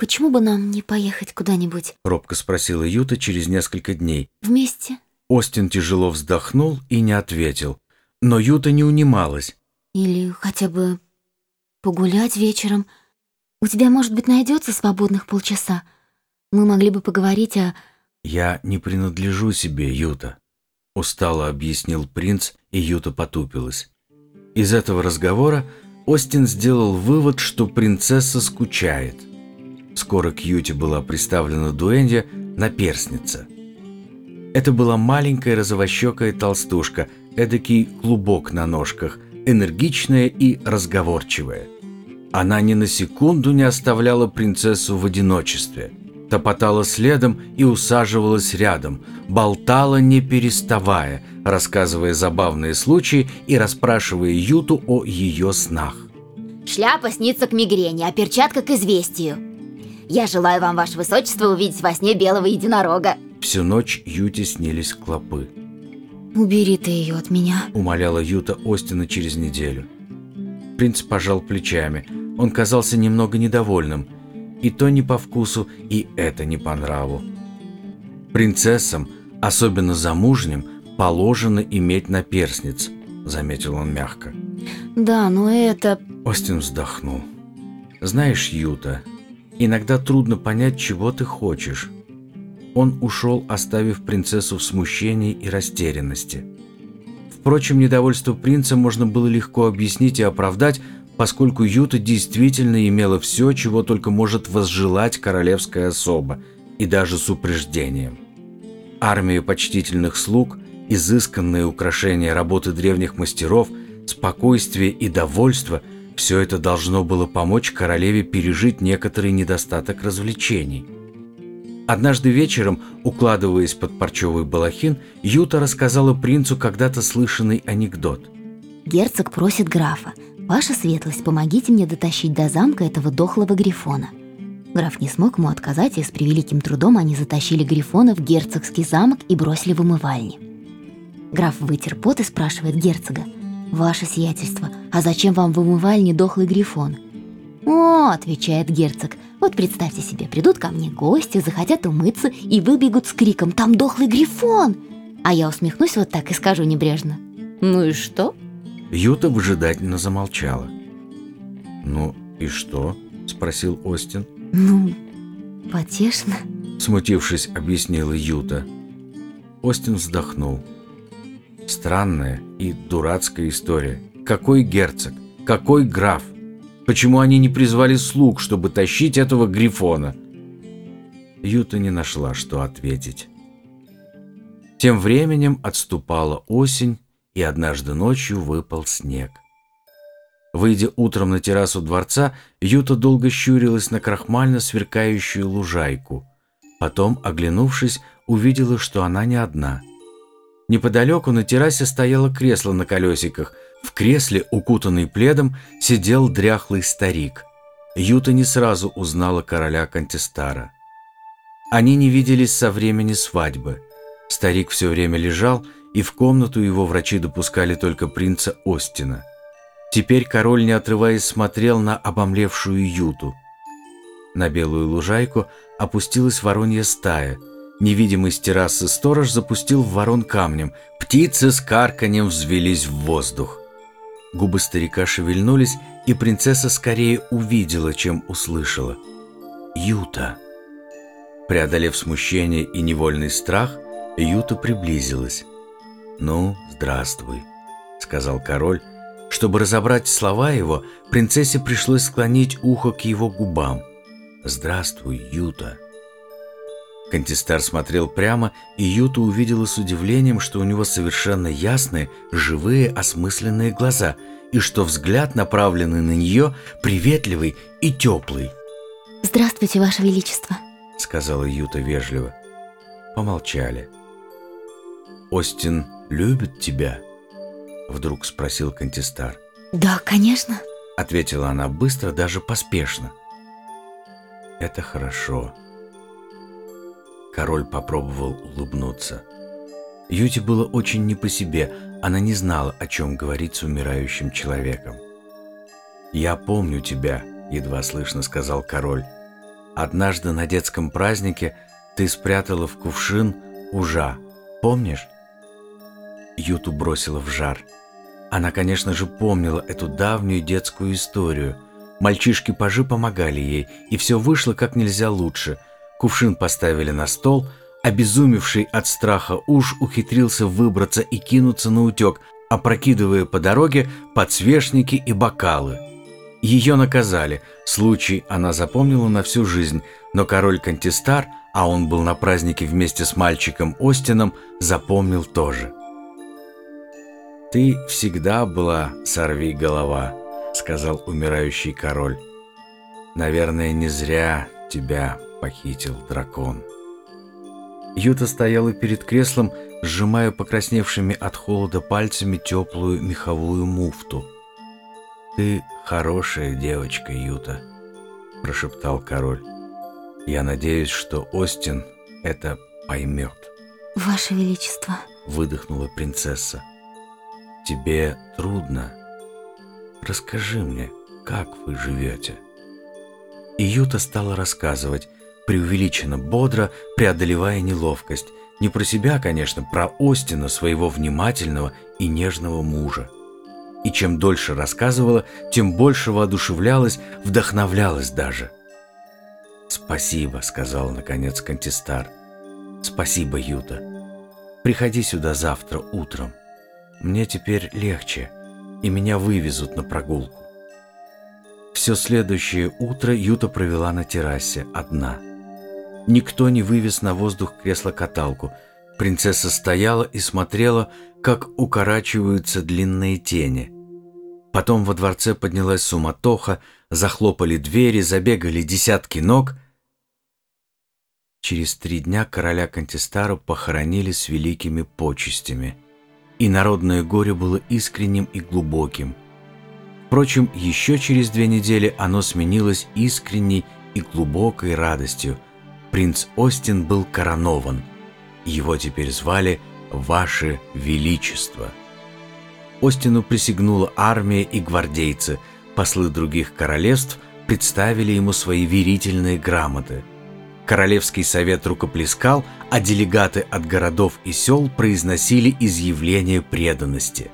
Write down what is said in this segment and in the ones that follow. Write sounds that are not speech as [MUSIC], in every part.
почему бы нам не поехать куда-нибудь Робко спросила Юта через несколько дней. вместе? Остин тяжело вздохнул и не ответил. Но Юта не унималась. Или хотя бы погулять вечером? У тебя, может быть, найдется свободных полчаса? Мы могли бы поговорить о... «Я не принадлежу себе, Юта», — устало объяснил принц, и Юта потупилась. Из этого разговора Остин сделал вывод, что принцесса скучает. Скоро к Юте была представлена дуэнья наперсница. Это была маленькая розовощекая толстушка, эдакий клубок на ножках, энергичная и разговорчивая. Она ни на секунду не оставляла принцессу в одиночестве. Топотала следом и усаживалась рядом, болтала не переставая, рассказывая забавные случаи и расспрашивая Юту о ее снах. Шляпа снится к мигрени, а перчатка к известию. Я желаю вам, ваше высочество, увидеть во сне белого единорога. Всю ночь Юте снились клопы. Убери ты ее от меня. умоляла Юта Остина через неделю. Принц пожал плечами. Он казался немного недовольным. И то не по вкусу, и это не по нраву. Принцессам, особенно замужним, положено иметь наперсниц, заметил он мягко. Да, но это... Остин вздохнул. Знаешь, Юта, иногда трудно понять, чего ты хочешь. Он ушел, оставив принцессу в смущении и растерянности. Впрочем, недовольство принца можно было легко объяснить и оправдать, поскольку Юта действительно имела все, чего только может возжелать королевская особа, и даже с упреждением. Армию почтительных слуг, изысканные украшения работы древних мастеров, спокойствие и довольство – все это должно было помочь королеве пережить некоторый недостаток развлечений. Однажды вечером, укладываясь под парчевый балахин, Юта рассказала принцу когда-то слышанный анекдот. Герцог просит графа. «Ваша светлость, помогите мне дотащить до замка этого дохлого грифона». Граф не смог ему отказать, и с превеликим трудом они затащили грифона в герцогский замок и бросили в умывальни. Граф вытер пот и спрашивает герцога. «Ваше сиятельство, а зачем вам в умывальне дохлый грифон?» «О», — отвечает герцог, «вот представьте себе, придут ко мне гости, захотят умыться и выбегут с криком «Там дохлый грифон!» А я усмехнусь вот так и скажу небрежно. «Ну и что?» Юта выжидательно замолчала. «Ну и что?» – спросил Остин. «Ну, потешно». Смутившись, объяснила Юта. Остин вздохнул. Странная и дурацкая история. Какой герцог? Какой граф? Почему они не призвали слуг, чтобы тащить этого грифона? Юта не нашла, что ответить. Тем временем отступала осень, и однажды ночью выпал снег. Выйдя утром на террасу дворца, Юта долго щурилась на крахмально сверкающую лужайку. Потом, оглянувшись, увидела, что она не одна. Неподалеку на террасе стояло кресло на колесиках. В кресле, укутанный пледом, сидел дряхлый старик. Юта не сразу узнала короля Кантистара. Они не виделись со времени свадьбы. Старик все время лежал, и в комнату его врачи допускали только принца Остина. Теперь король, не отрываясь, смотрел на обомлевшую Юту. На белую лужайку опустилась воронья стая. Невидимый с террасы сторож запустил в ворон камнем. Птицы с карканьем взвелись в воздух. Губы старика шевельнулись, и принцесса скорее увидела, чем услышала. «Юта!» Преодолев смущение и невольный страх, Юта приблизилась. «Ну, здравствуй», — сказал король. Чтобы разобрать слова его, принцессе пришлось склонить ухо к его губам. «Здравствуй, Юта». Кантистар смотрел прямо, и Юта увидела с удивлением, что у него совершенно ясные, живые, осмысленные глаза, и что взгляд, направленный на нее, приветливый и теплый. «Здравствуйте, Ваше Величество», — сказала Юта вежливо. Помолчали. «Остин любит тебя?» — вдруг спросил Кантистар. «Да, конечно». — ответила она быстро, даже поспешно. «Это хорошо». Король попробовал улыбнуться. Юте было очень не по себе, она не знала, о чем говорить с умирающим человеком. «Я помню тебя», — едва слышно сказал король. Однажды на детском празднике ты спрятала в кувшин ужа. Помнишь? Юту бросила в жар. Она, конечно же, помнила эту давнюю детскую историю. Мальчишки-пажи помогали ей, и все вышло как нельзя лучше. Кувшин поставили на стол, обезумевший от страха уж ухитрился выбраться и кинуться на утек, опрокидывая по дороге подсвечники и бокалы. Ее наказали. Случай она запомнила на всю жизнь, но король Кантистар, а он был на празднике вместе с мальчиком Остином, запомнил тоже. «Ты всегда была сорви голова», — сказал умирающий король. «Наверное, не зря тебя похитил дракон». Юта стояла перед креслом, сжимая покрасневшими от холода пальцами теплую меховую муфту. «Ты хорошая девочка, Юта», – прошептал король. «Я надеюсь, что Остин это поймет». «Ваше Величество», – выдохнула принцесса. «Тебе трудно? Расскажи мне, как вы живете?» И Юта стала рассказывать, преувеличенно бодро, преодолевая неловкость. Не про себя, конечно, про Остина, своего внимательного и нежного мужа. И чем дольше рассказывала, тем больше воодушевлялась, вдохновлялась даже. «Спасибо», — сказал наконец Кантистар. «Спасибо, Юта. Приходи сюда завтра утром. Мне теперь легче, и меня вывезут на прогулку». Все следующее утро Юта провела на террасе одна — Никто не вывез на воздух кресло-каталку. Принцесса стояла и смотрела, как укорачиваются длинные тени. Потом во дворце поднялась суматоха, захлопали двери, забегали десятки ног. Через три дня короля Кантистара похоронили с великими почестями. И народное горе было искренним и глубоким. Впрочем, еще через две недели оно сменилось искренней и глубокой радостью – принц Остин был коронован. Его теперь звали «Ваше Величество». Остину присягнула армия и гвардейцы, послы других королевств представили ему свои верительные грамоты. Королевский совет рукоплескал, а делегаты от городов и сел произносили изъявления преданности.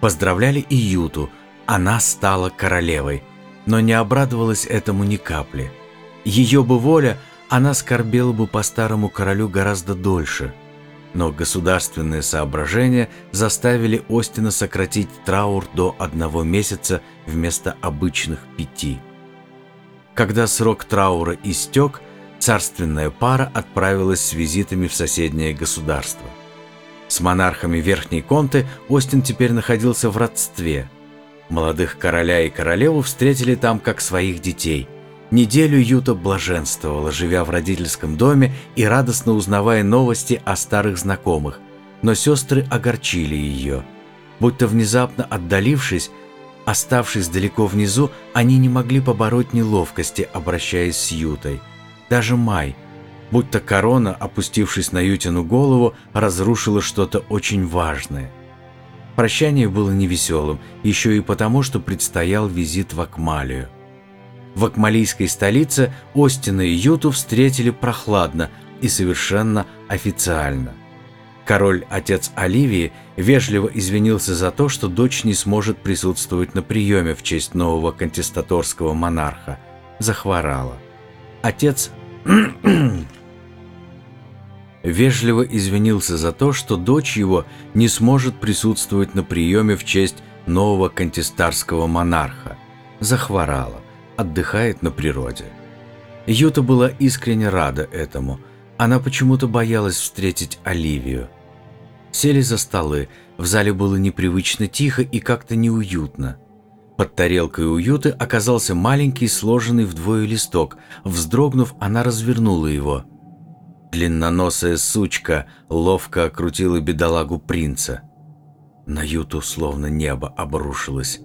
Поздравляли и Юту, она стала королевой, но не обрадовалась этому ни капли. Ее бы воля – она скорбела бы по старому королю гораздо дольше. Но государственные соображения заставили Остина сократить траур до одного месяца вместо обычных пяти. Когда срок траура истек, царственная пара отправилась с визитами в соседнее государство. С монархами Верхней Конты Остин теперь находился в родстве. Молодых короля и королеву встретили там как своих детей – Неделю Юта блаженствовала, живя в родительском доме и радостно узнавая новости о старых знакомых, но сестры огорчили ее. Будто внезапно отдалившись, оставшись далеко внизу, они не могли побороть неловкости, обращаясь с Ютой. Даже Май, будто корона, опустившись на Ютину голову, разрушила что-то очень важное. Прощание было невеселым, еще и потому, что предстоял визит в Акмалию. В акмалийской столице Остина и Юту встретили прохладно и совершенно официально. Король, отец Оливии, вежливо извинился за то, что дочь не сможет присутствовать на приеме в честь нового контестаторского монарха. Захворала. Отец [CLEARS THROAT] вежливо извинился за то, что дочь его не сможет присутствовать на приеме в честь нового контестарского монарха. Захворала отдыхает на природе. Юта была искренне рада этому. Она почему-то боялась встретить Оливию. Сели за столы, в зале было непривычно тихо и как-то неуютно. Под тарелкой уюты оказался маленький сложенный вдвое листок. Вздрогнув, она развернула его. Длинноносая сучка ловко окрутила бедолагу принца. На Юту словно небо обрушилось.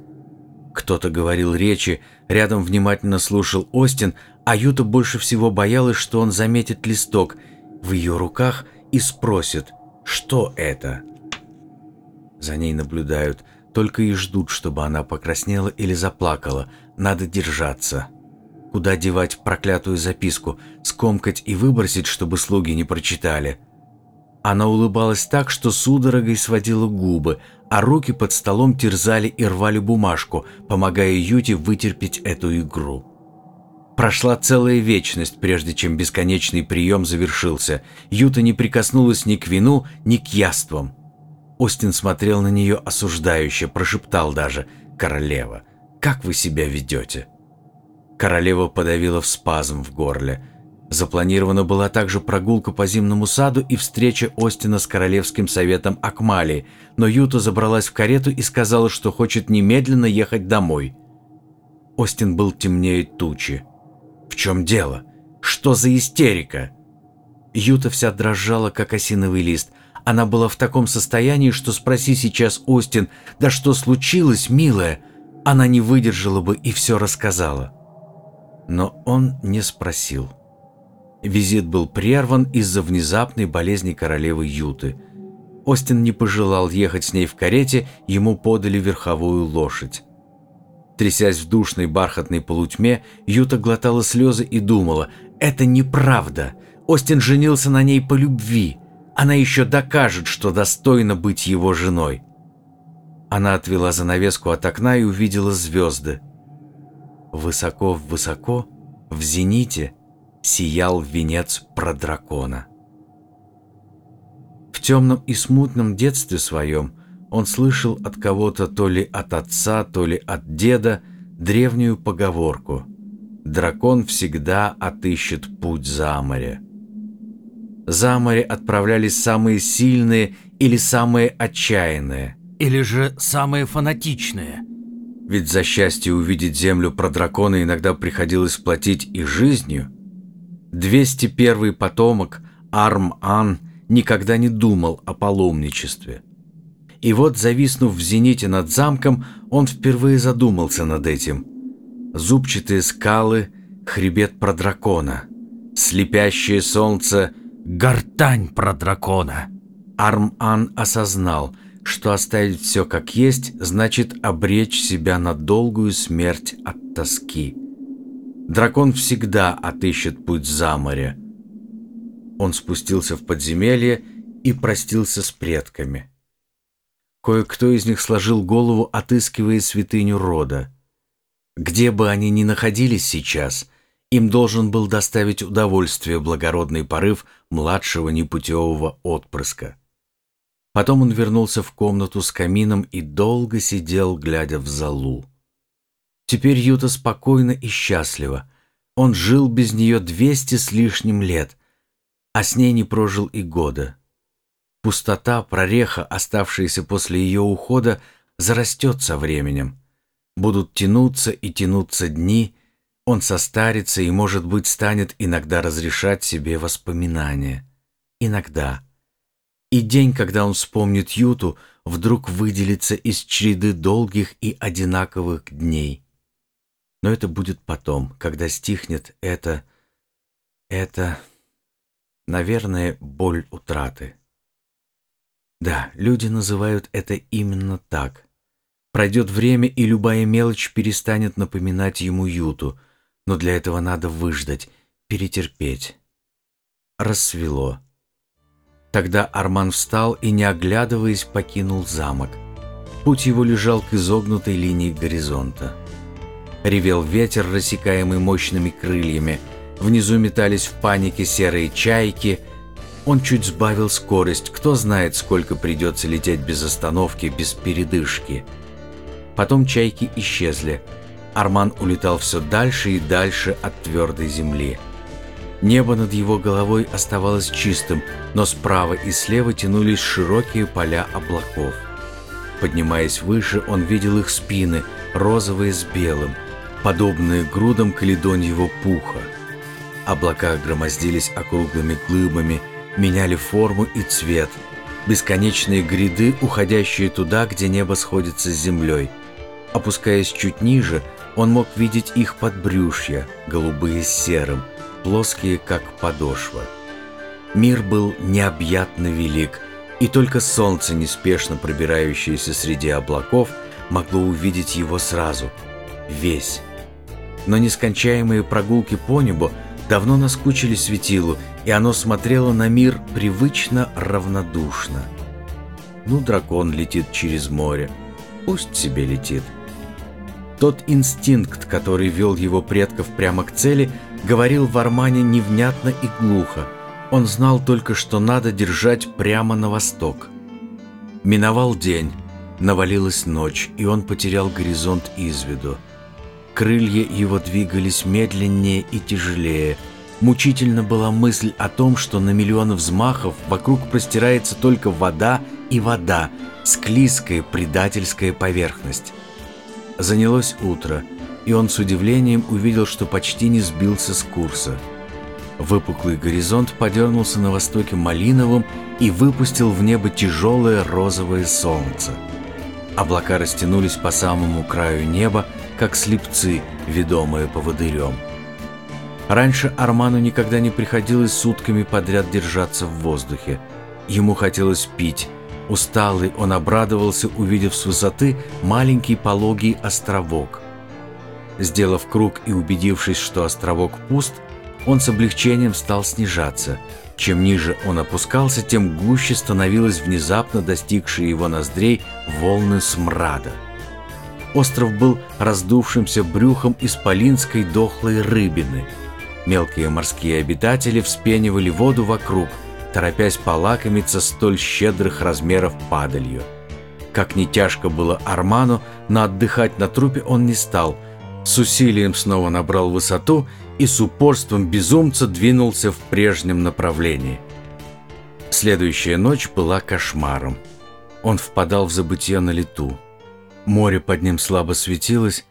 Кто-то говорил речи, рядом внимательно слушал Остин, а Юта больше всего боялась, что он заметит листок в ее руках и спросит, что это. За ней наблюдают, только и ждут, чтобы она покраснела или заплакала. Надо держаться. куда девать проклятую записку, скомкать и выбросить, чтобы слуги не прочитали. Она улыбалась так, что судорогой сводила губы, а руки под столом терзали и рвали бумажку, помогая Юте вытерпеть эту игру. Прошла целая вечность, прежде чем бесконечный прием завершился. Юта не прикоснулась ни к вину, ни к яствам. Остин смотрел на нее осуждающе, прошептал даже «Королева, как вы себя ведете?» Королева подавила в спазм в горле. Запланирована была также прогулка по зимному саду и встреча Остина с Королевским советом Акмалии, но Юта забралась в карету и сказала, что хочет немедленно ехать домой. Остин был темнее тучи. В чем дело? Что за истерика? Юта вся дрожала, как осиновый лист. Она была в таком состоянии, что спроси сейчас Остин, «Да что случилось, милая?» Она не выдержала бы и все рассказала. Но он не спросил. Визит был прерван из-за внезапной болезни королевы Юты. Остин не пожелал ехать с ней в карете, ему подали верховую лошадь. Трясясь в душной бархатной полутьме, Юта глотала слезы и думала, «Это неправда. Остин женился на ней по любви. Она еще докажет, что достойна быть его женой». Она отвела занавеску от окна и увидела звезды. Высоко-высоко, в зените, сиял венец про дракона. В темном и смутном детстве своем – он слышал от кого-то, то ли от отца, то ли от деда, древнюю поговорку «Дракон всегда отыщет путь за море». За море отправлялись самые сильные или самые отчаянные. Или же самые фанатичные. Ведь за счастье увидеть землю про дракона иногда приходилось платить и жизнью. 201 потомок Арм-Ан никогда не думал о паломничестве – и вот, зависнув в зените над замком, он впервые задумался над этим. Зубчатые скалы, хребет про дракона, слепящее солнце, гортань про дракона. Арм-Ан осознал, что оставить все как есть, значит обречь себя на долгую смерть от тоски. Дракон всегда отыщет путь за море. Он спустился в подземелье и простился с предками. Кое-кто из них сложил голову, отыскивая святыню рода. Где бы они ни находились сейчас, им должен был доставить удовольствие благородный порыв младшего непутевого отпрыска. Потом он вернулся в комнату с камином и долго сидел, глядя в залу. Теперь Юта спокойна и счастлива. Он жил без нее двести с лишним лет, а с ней не прожил и года. Пустота, прореха, оставшаяся после ее ухода, зарастет со временем. Будут тянуться и тянуться дни, он состарится и, может быть, станет иногда разрешать себе воспоминания. Иногда. И день, когда он вспомнит Юту, вдруг выделится из череды долгих и одинаковых дней. Но это будет потом, когда стихнет это... это... наверное, боль утраты. Да, люди называют это именно так. Пройдет время, и любая мелочь перестанет напоминать ему Юту, но для этого надо выждать, перетерпеть. Рассвело. Тогда Арман встал и, не оглядываясь, покинул замок. Путь его лежал к изогнутой линии горизонта. Ревел ветер, рассекаемый мощными крыльями. Внизу метались в панике серые чайки — он чуть сбавил скорость, кто знает, сколько придется лететь без остановки, без передышки. Потом чайки исчезли. Арман улетал все дальше и дальше от твердой земли. Небо над его головой оставалось чистым, но справа и слева тянулись широкие поля облаков. Поднимаясь выше, он видел их спины, розовые с белым, подобные грудам каледоньего пуха. Облака громоздились округлыми глыбами – меняли форму и цвет. Бесконечные гряды, уходящие туда, где небо сходится с землей. Опускаясь чуть ниже, он мог видеть их подбрюшья, голубые с серым, плоские, как подошва. Мир был необъятно велик, и только солнце, неспешно пробирающееся среди облаков, могло увидеть его сразу, весь. Но нескончаемые прогулки по небу давно наскучили светилу, и оно смотрело на мир привычно равнодушно. Ну, дракон летит через море, пусть себе летит. Тот инстинкт, который вел его предков прямо к цели, говорил в Армане невнятно и глухо. Он знал только, что надо держать прямо на восток. Миновал день, навалилась ночь, и он потерял горизонт из виду. Крылья его двигались медленнее и тяжелее. Мучительно была мысль о том, что на миллионы взмахов вокруг простирается только вода и вода, склизкая предательская поверхность. Занялось утро, и он с удивлением увидел, что почти не сбился с курса. Выпуклый горизонт подернулся на востоке малиновым и выпустил в небо тяжелое розовое солнце. Облака растянулись по самому краю неба, как слепцы, ведомые поводырем. Раньше Арману никогда не приходилось сутками подряд держаться в воздухе. Ему хотелось пить. Усталый, он обрадовался, увидев с высоты маленький пологий островок. Сделав круг и убедившись, что островок пуст, он с облегчением стал снижаться. Чем ниже он опускался, тем гуще становилась внезапно достигшие его ноздрей волны смрада. Остров был раздувшимся брюхом исполинской дохлой рыбины. Мелкие морские обитатели вспенивали воду вокруг, торопясь полакомиться столь щедрых размеров падалью. Как ни тяжко было Арману, но отдыхать на трупе он не стал. С усилием снова набрал высоту и с упорством безумца двинулся в прежнем направлении. Следующая ночь была кошмаром. Он впадал в забытье на лету. Море под ним слабо светилось,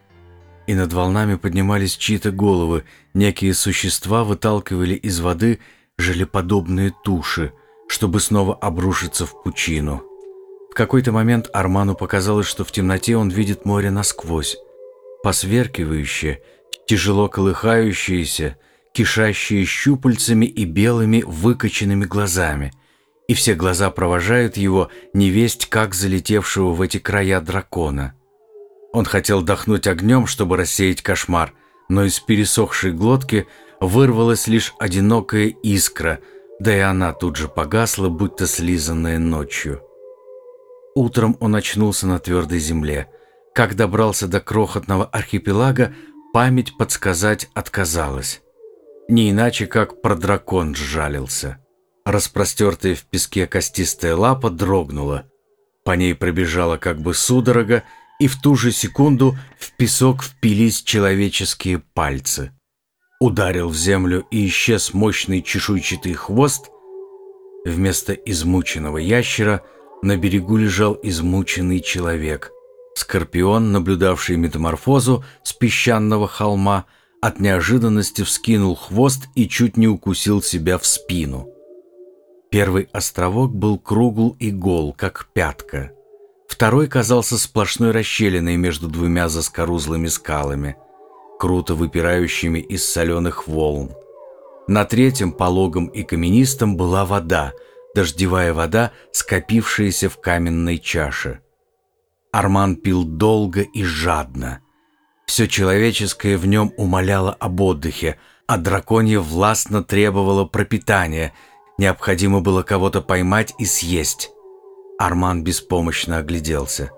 и над волнами поднимались чьи-то головы. Некие существа выталкивали из воды желеподобные туши, чтобы снова обрушиться в пучину. В какой-то момент Арману показалось, что в темноте он видит море насквозь. Посверкивающее, тяжело колыхающееся, кишащее щупальцами и белыми выкоченными глазами – и все глаза провожают его, невесть как залетевшего в эти края дракона. Он хотел дохнуть огнем, чтобы рассеять кошмар, но из пересохшей глотки вырвалась лишь одинокая искра, да и она тут же погасла, будто слизанная ночью. Утром он очнулся на твердой земле. Как добрался до крохотного архипелага, память подсказать отказалась. Не иначе, как про дракон сжалился. Распростертая в песке костистая лапа дрогнула. По ней пробежала как бы судорога, и в ту же секунду в песок впились человеческие пальцы. Ударил в землю и исчез мощный чешуйчатый хвост. Вместо измученного ящера на берегу лежал измученный человек. Скорпион, наблюдавший метаморфозу с песчаного холма, от неожиданности вскинул хвост и чуть не укусил себя в спину. Первый островок был кругл и гол, как пятка. Второй казался сплошной расщелиной между двумя заскорузлыми скалами, круто выпирающими из соленых волн. На третьем, пологом и каменистом, была вода, дождевая вода, скопившаяся в каменной чаше. Арман пил долго и жадно. Все человеческое в нем умоляло об отдыхе, а драконье властно требовало пропитания – Необходимо было кого-то поймать и съесть. Арман беспомощно огляделся.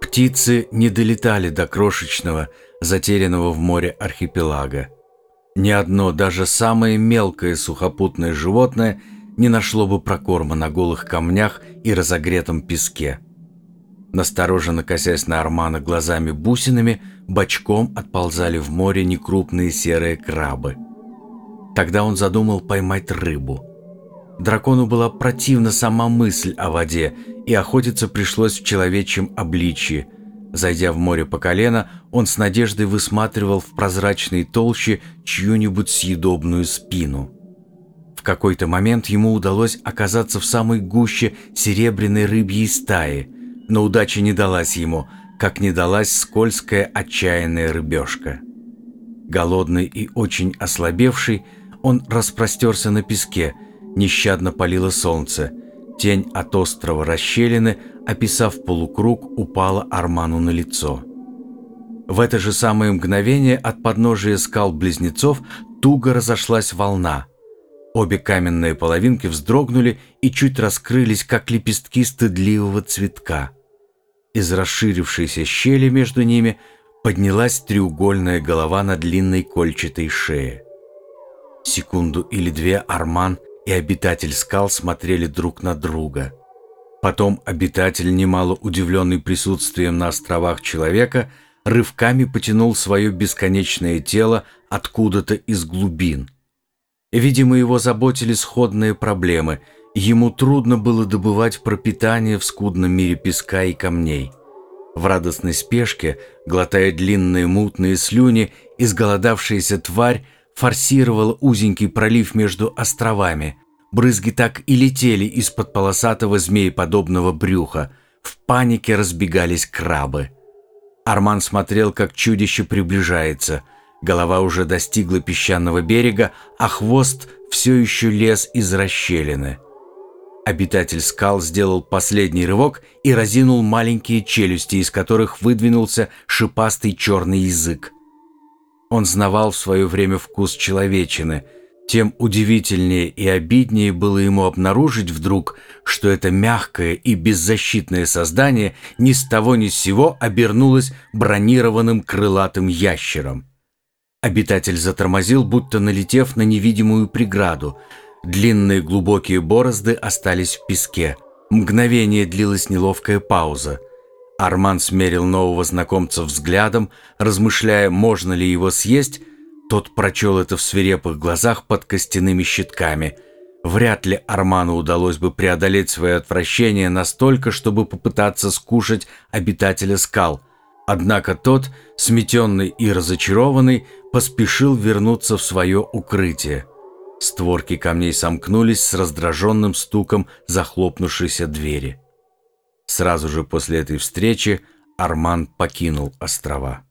Птицы не долетали до крошечного, затерянного в море архипелага. Ни одно, даже самое мелкое сухопутное животное не нашло бы прокорма на голых камнях и разогретом песке. Настороженно косясь на Армана глазами-бусинами, бочком отползали в море некрупные серые крабы. Тогда он задумал поймать рыбу – Дракону была противна сама мысль о воде, и охотиться пришлось в человечьем обличье. Зайдя в море по колено, он с надеждой высматривал в прозрачной толще чью-нибудь съедобную спину. В какой-то момент ему удалось оказаться в самой гуще серебряной рыбьей стаи, но удача не далась ему, как не далась скользкая отчаянная рыбешка. Голодный и очень ослабевший, он распростерся на песке – нещадно палило солнце. Тень от острова расщелины, описав полукруг, упала Арману на лицо. В это же самое мгновение от подножия скал близнецов туго разошлась волна. Обе каменные половинки вздрогнули и чуть раскрылись, как лепестки стыдливого цветка. Из расширившейся щели между ними поднялась треугольная голова на длинной кольчатой шее. Секунду или две Арман и обитатель скал смотрели друг на друга. Потом обитатель, немало удивленный присутствием на островах человека, рывками потянул свое бесконечное тело откуда-то из глубин. Видимо, его заботили сходные проблемы. Ему трудно было добывать пропитание в скудном мире песка и камней. В радостной спешке, глотая длинные мутные слюни, изголодавшаяся тварь форсировала узенький пролив между островами. Брызги так и летели из-под полосатого змееподобного брюха. В панике разбегались крабы. Арман смотрел, как чудище приближается. Голова уже достигла песчаного берега, а хвост все еще лез из расщелины. Обитатель скал сделал последний рывок и разинул маленькие челюсти, из которых выдвинулся шипастый черный язык. Он знавал в свое время вкус человечины – тем удивительнее и обиднее было ему обнаружить вдруг, что это мягкое и беззащитное создание ни с того ни с сего обернулось бронированным крылатым ящером. Обитатель затормозил, будто налетев на невидимую преграду. Длинные глубокие борозды остались в песке. Мгновение длилась неловкая пауза. Арман смерил нового знакомца взглядом, размышляя, можно ли его съесть, тот прочел это в свирепых глазах под костяными щитками. Вряд ли Арману удалось бы преодолеть свое отвращение настолько, чтобы попытаться скушать обитателя скал. Однако тот, сметенный и разочарованный, поспешил вернуться в свое укрытие. Створки камней сомкнулись с раздраженным стуком захлопнувшейся двери. Сразу же после этой встречи Арман покинул острова.